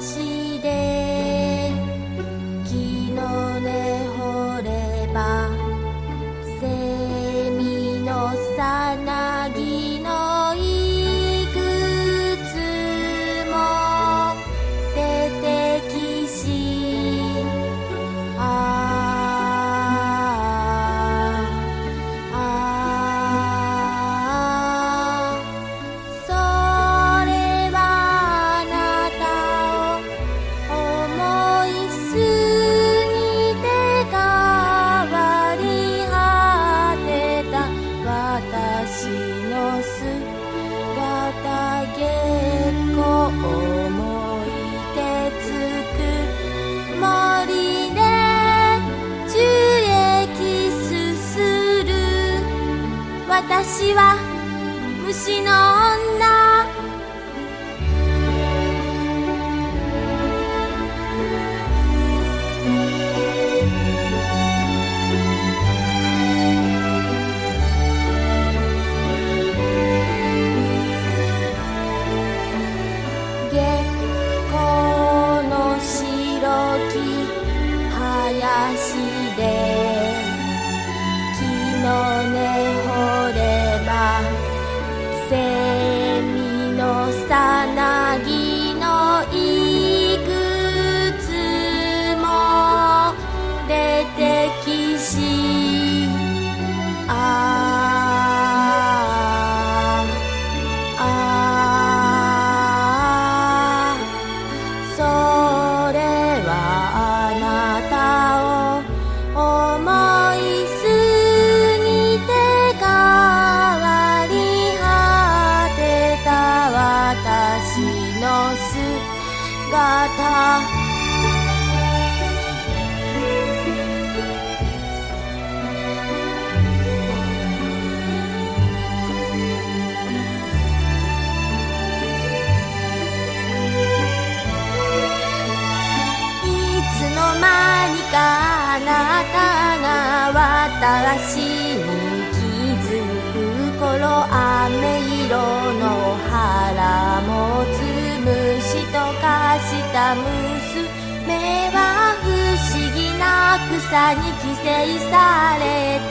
心。私は虫の女。月光の白き林で。せさに寄生されて。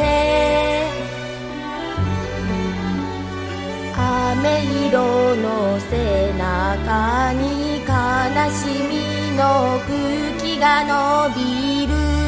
雨色の背中に悲しみの空気が伸びる。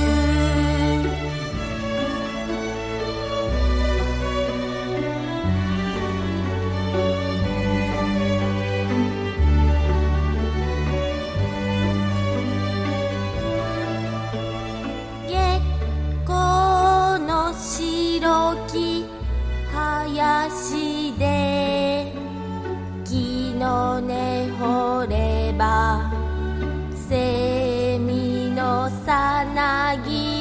さなぎ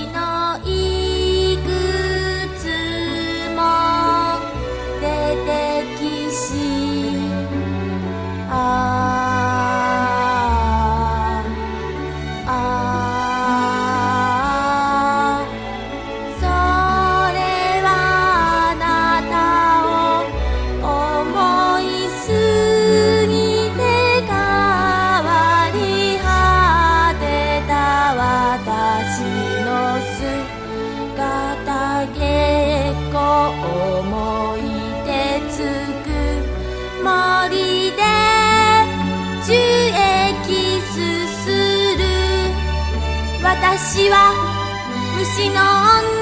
私は虫の女